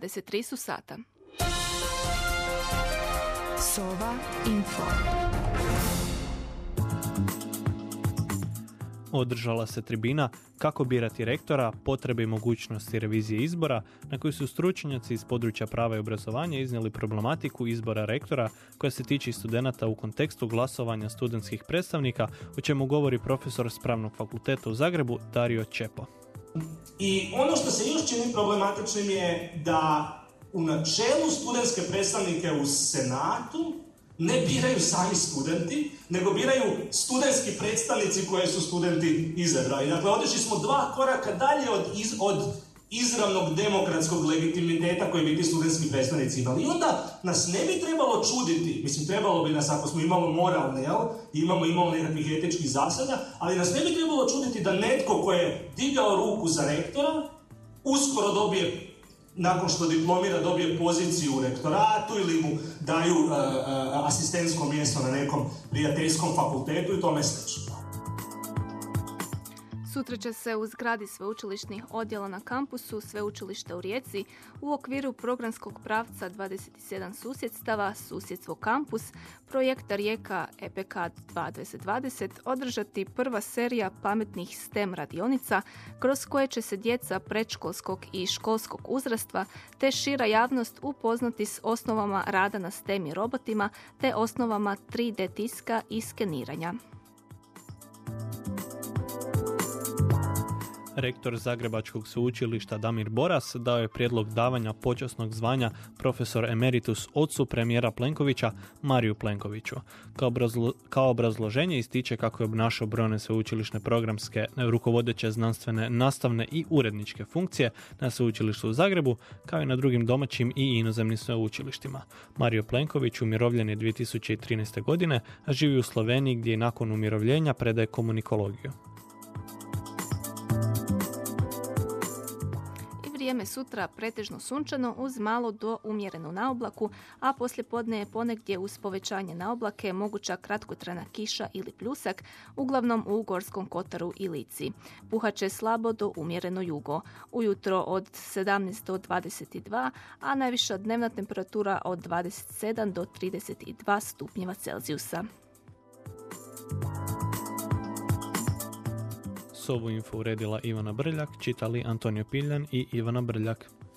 23 su sata. Sova Info. Održala se tribina kako birati rektora, potrebe i mogućnosti revizije izbora, na kojoj su stručnjaci iz područja prava i obrazovanja iznijeli problematiku izbora rektora koja se tiče studenata u kontekstu glasovanja studentskih predstavnika, o čemu govori profesor s pravnog fakulteta u Zagrebu Dario Čepo. I ono što se još čini problematičnim je da u načelu studentske predstavnike u Senatu ne biraju sami studenti, nego biraju studentski predstavnici koje su studenti izabrali. Dakle, otišli smo dva koraka dalje od, od izravnog demokratskog legitimiteta koji bi ti studentski predstavnici imali. I onda nas ne bi trebalo čuditi, mislim trebalo bi nas ako smo imamo moralne, jel? Imamo, imamo nekakvih etičkih zasada, ali nas ne bi trebalo čuditi da netko ko je digao ruku za rektora, uskoro dobije nakon što diplomira dobije poziciju u rektoratu ili mu daju uh, uh, asistentsko mjesto na nekom prijateljskom fakultetu i tome slično. Sutra će se u zgradi sveučilišnih odjela na kampusu Sveučilišta u Rijeci u okviru programskog pravca 27 susjedstava Susjedstvo kampus projekta Rijeka EPK 2020 održati prva serija pametnih STEM radionica kroz koje će se djeca predškolskog i školskog uzrastva te šira javnost upoznati s osnovama rada na STEM i robotima te osnovama 3D tiska i skeniranja. Rektor Zagrebačkog sveučilišta Damir Boras dao je prijedlog davanja počasnog zvanja profesor emeritus ocu premijera Plenkovića Mariju Plenkoviću. Kao, kao obrazloženje ističe kako je obnašao brojne sveučilišne programske rukovodeće znanstvene, nastavne i uredničke funkcije na sveučilištu u Zagrebu, kao i na drugim domaćim i inozemnim sveučilištima. Mario Plenković umirovljen je 2013. godine, a živi u Sloveniji gdje je nakon umirovljenja predaje komunikologiju. Vrijeme sutra pretežno sunčano uz malo do umjerenu naoblaku, a poslijepodne je ponegdje uz povećanje naoblake moguća kratkotrajna kiša ili pljusak, uglavnom u Gorskom Kotaru i Lici. Puhaće slabo do umjereno jugo. Ujutro od 17 do 22, a najviša dnevna temperatura od 27 do 32 stupnjeva Celzijusa. S ovu info uredila Ivana Brljak, čitali Antonio Piljan i Ivana Brljak.